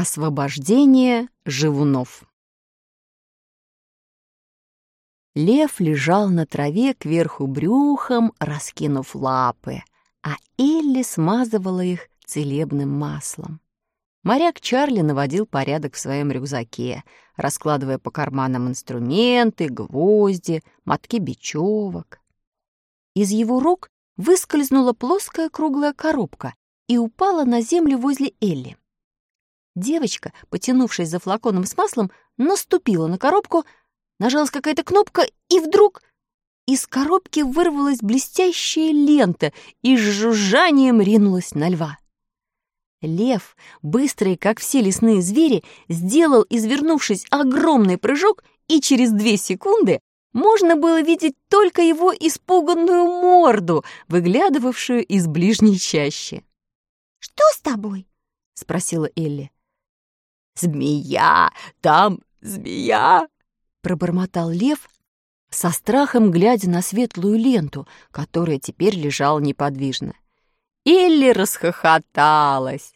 Освобождение живунов Лев лежал на траве кверху брюхом, раскинув лапы, а Элли смазывала их целебным маслом. Моряк Чарли наводил порядок в своем рюкзаке, раскладывая по карманам инструменты, гвозди, мотки бечевок. Из его рук выскользнула плоская круглая коробка и упала на землю возле Элли. Девочка, потянувшись за флаконом с маслом, наступила на коробку, нажалась какая-то кнопка, и вдруг из коробки вырвалась блестящая лента и с жужжанием ринулась на льва. Лев, быстрый, как все лесные звери, сделал, извернувшись, огромный прыжок, и через две секунды можно было видеть только его испуганную морду, выглядывавшую из ближней чащи. «Что с тобой?» — спросила Элли. «Змея! Там змея!» — пробормотал лев, со страхом глядя на светлую ленту, которая теперь лежала неподвижно. Элли расхохоталась.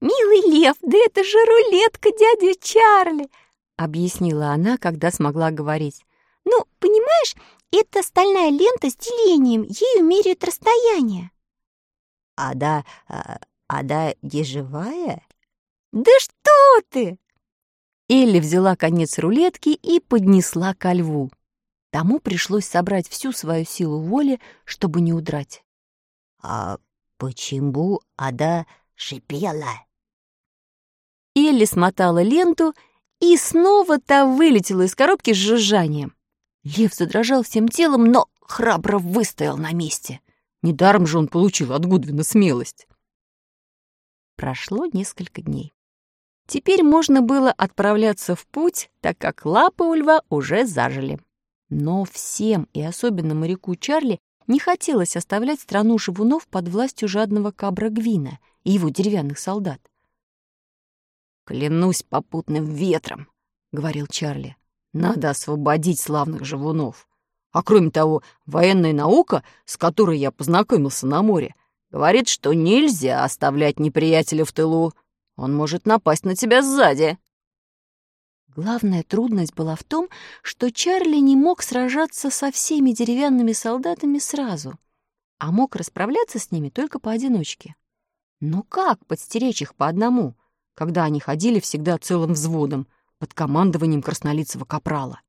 «Милый лев, да это же рулетка дяди Чарли!» — объяснила она, когда смогла говорить. «Ну, понимаешь, это стальная лента с делением, ею меряют расстояние». «А да, а, а да, не живая?» «Да что ты!» Элли взяла конец рулетки и поднесла ко льву. Тому пришлось собрать всю свою силу воли, чтобы не удрать. «А почему Ада шипела?» Элли смотала ленту, и снова та вылетела из коробки с жужжанием. Лев задрожал всем телом, но храбро выстоял на месте. Недаром же он получил от Гудвина смелость. Прошло несколько дней. Теперь можно было отправляться в путь, так как лапы у льва уже зажили. Но всем, и особенно моряку Чарли, не хотелось оставлять страну живунов под властью жадного кабра Гвина и его деревянных солдат. «Клянусь попутным ветром», — говорил Чарли, — «надо освободить славных живунов. А кроме того, военная наука, с которой я познакомился на море, говорит, что нельзя оставлять неприятеля в тылу. Он может напасть на тебя сзади». Главная трудность была в том, что Чарли не мог сражаться со всеми деревянными солдатами сразу, а мог расправляться с ними только поодиночке. Но как подстеречь их по одному, когда они ходили всегда целым взводом под командованием краснолицего капрала?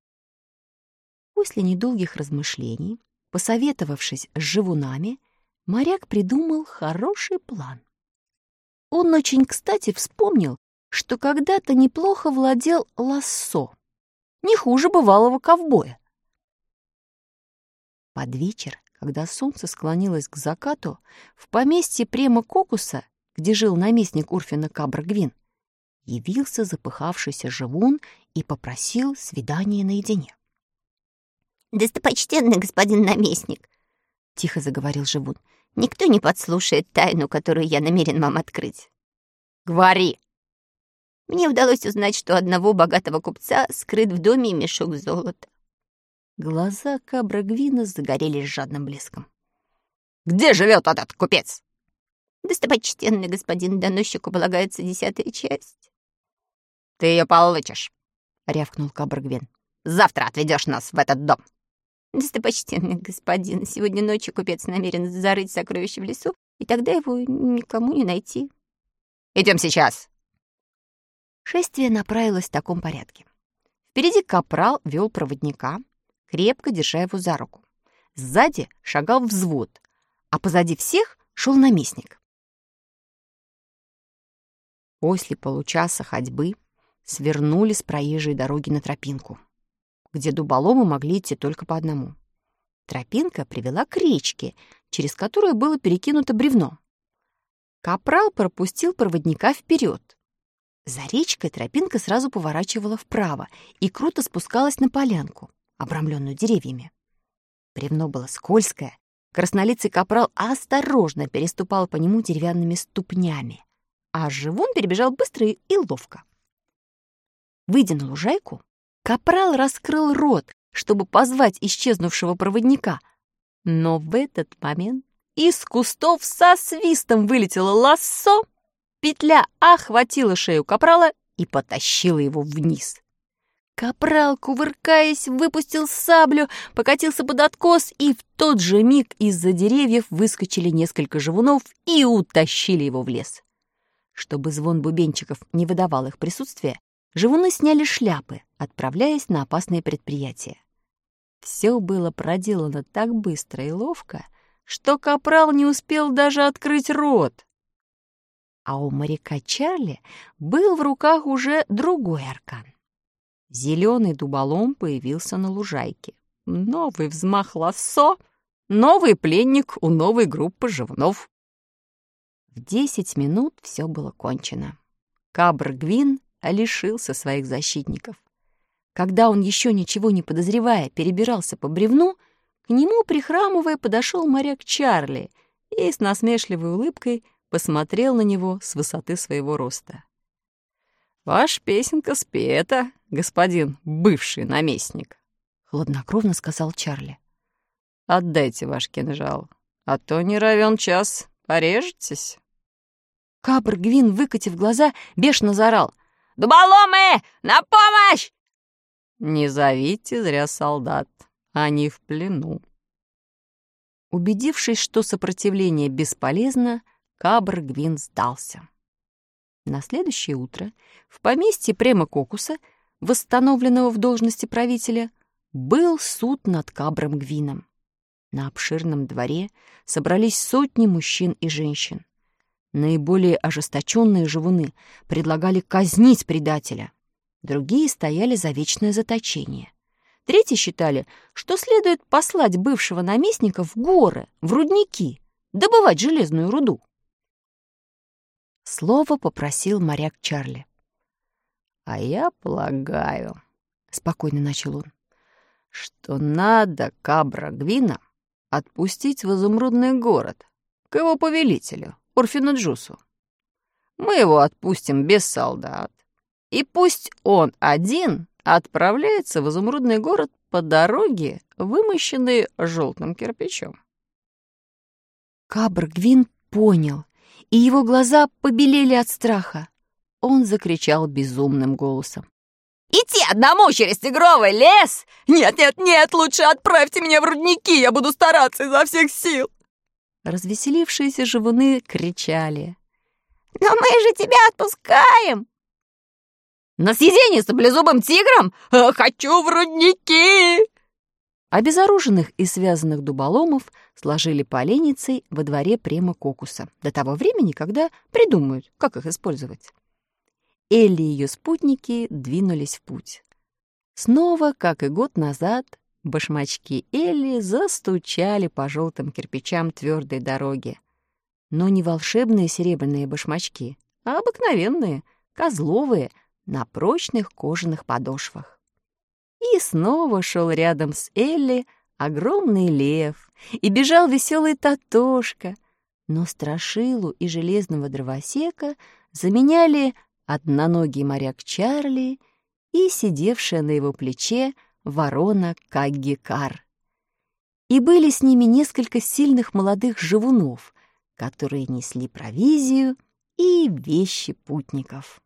После недолгих размышлений, посоветовавшись с живунами, моряк придумал хороший план. Он очень кстати вспомнил, что когда-то неплохо владел лассо, не хуже бывалого ковбоя. Под вечер, когда солнце склонилось к закату, в поместье Према Кокуса, где жил наместник Урфина Кабрагвин, явился запыхавшийся живун и попросил свидания наедине. «Достопочтенный господин наместник», — тихо заговорил живун, — «никто не подслушает тайну, которую я намерен вам открыть». «Говори!» Мне удалось узнать, что одного богатого купца скрыт в доме мешок золота. Глаза Кабра Гвина загорелись жадным блеском. «Где живет этот купец?» «Достопочтенный господин доносчику полагается десятая часть». «Ты ее получишь», — рявкнул Кабр Гвин. «Завтра отведешь нас в этот дом». «Достопочтенный господин, сегодня ночью купец намерен зарыть сокровища в лесу, и тогда его никому не найти». «Идем сейчас», Шествие направилось в таком порядке. Впереди капрал вел проводника, крепко держа его за руку. Сзади шагал взвод, а позади всех шел наместник. После получаса ходьбы свернули с проезжей дороги на тропинку, где дуболомы могли идти только по одному. Тропинка привела к речке, через которую было перекинуто бревно. Капрал пропустил проводника вперед, за речкой тропинка сразу поворачивала вправо и круто спускалась на полянку, обрамленную деревьями. Бревно было скользкое, краснолицый капрал осторожно переступал по нему деревянными ступнями, а живун перебежал быстро и ловко. Выйдя на лужайку, капрал раскрыл рот, чтобы позвать исчезнувшего проводника, но в этот момент из кустов со свистом вылетело лассо Петля охватила шею капрала и потащила его вниз. Капрал, кувыркаясь, выпустил саблю, покатился под откос, и в тот же миг из-за деревьев выскочили несколько живунов и утащили его в лес. Чтобы звон бубенчиков не выдавал их присутствия, живуны сняли шляпы, отправляясь на опасные предприятия. Все было проделано так быстро и ловко, что капрал не успел даже открыть рот. А у моряка Чарли был в руках уже другой аркан. Зеленый дуболом появился на лужайке. Новый взмах лассо, новый пленник у новой группы живнов. В десять минут все было кончено. Кабр Гвин лишился своих защитников. Когда он, еще ничего не подозревая, перебирался по бревну, к нему, прихрамывая, подошел моряк Чарли и с насмешливой улыбкой посмотрел на него с высоты своего роста. «Ваша песенка спета, господин бывший наместник», — хладнокровно сказал Чарли. «Отдайте ваш кинжал, а то не равен час, порежетесь». Кабр Гвин, выкатив глаза, бешено заорал. «Дуболомы! На помощь!» «Не зовите зря солдат, они в плену». Убедившись, что сопротивление бесполезно, Кабр Гвин сдался. На следующее утро в поместье Према Кокуса, восстановленного в должности правителя, был суд над Кабром Гвином. На обширном дворе собрались сотни мужчин и женщин. Наиболее ожесточенные живуны предлагали казнить предателя. Другие стояли за вечное заточение. Третьи считали, что следует послать бывшего наместника в горы, в рудники, добывать железную руду. Слово попросил моряк Чарли. «А я полагаю», — спокойно начал он, «что надо Кабра Гвина отпустить в изумрудный город к его повелителю, Урфину Джусу. Мы его отпустим без солдат, и пусть он один отправляется в изумрудный город по дороге, вымощенной желтым кирпичом». Кабр Гвин понял, и его глаза побелели от страха. Он закричал безумным голосом. «Идти одному через тигровый лес? Нет-нет-нет, лучше отправьте меня в рудники, я буду стараться изо всех сил!» Развеселившиеся живуны кричали. «Но мы же тебя отпускаем!» «На съедение с саблезубым тигром? Хочу в рудники!» Обезоруженных и связанных дуболомов сложили поленницей во дворе према кокуса до того времени, когда придумают, как их использовать. Элли и ее спутники двинулись в путь. Снова, как и год назад, башмачки Элли застучали по желтым кирпичам твердой дороги. Но не волшебные серебряные башмачки, а обыкновенные, козловые, на прочных кожаных подошвах. И снова шел рядом с Элли огромный лев, и бежал веселый Татошка. Но Страшилу и железного дровосека заменяли одноногий моряк Чарли и сидевшая на его плече ворона Каггикар. И были с ними несколько сильных молодых живунов, которые несли провизию и вещи путников.